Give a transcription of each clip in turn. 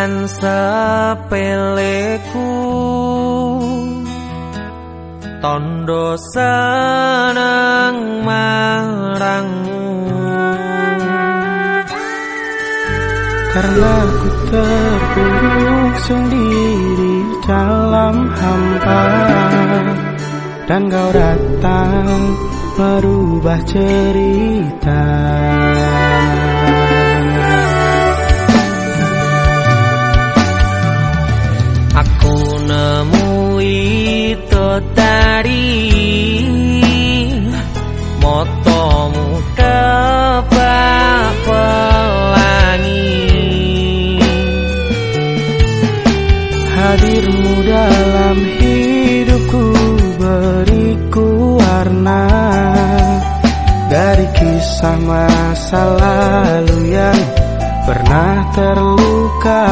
Tembangan sepeleku. Tondo seneng marangmu. Karena ku terpuruk sendiri dalam hampa. Dan kau datang merubah cerita Hadirmu dalam hidupku beriku warna. Dari kisah masa lalu yang pernah terluka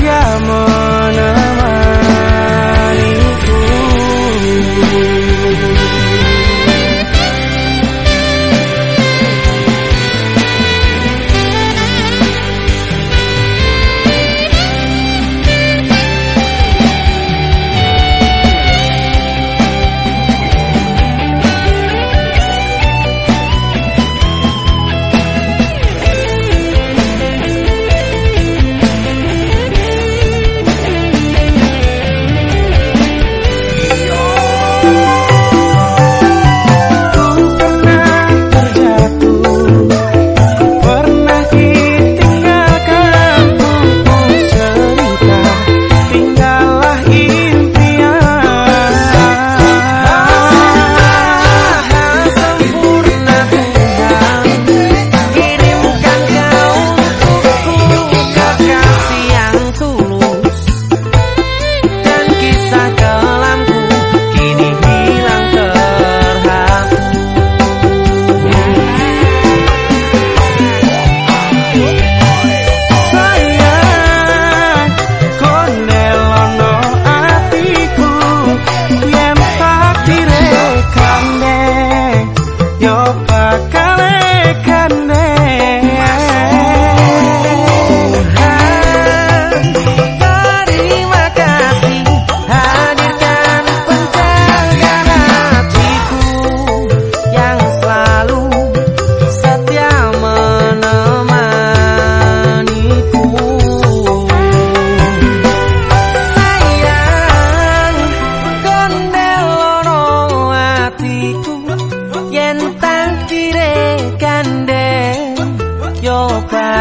ti amo.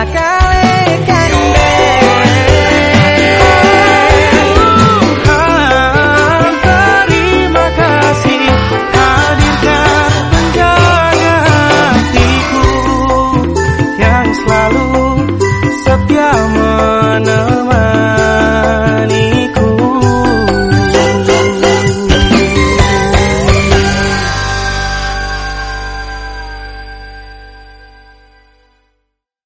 back out.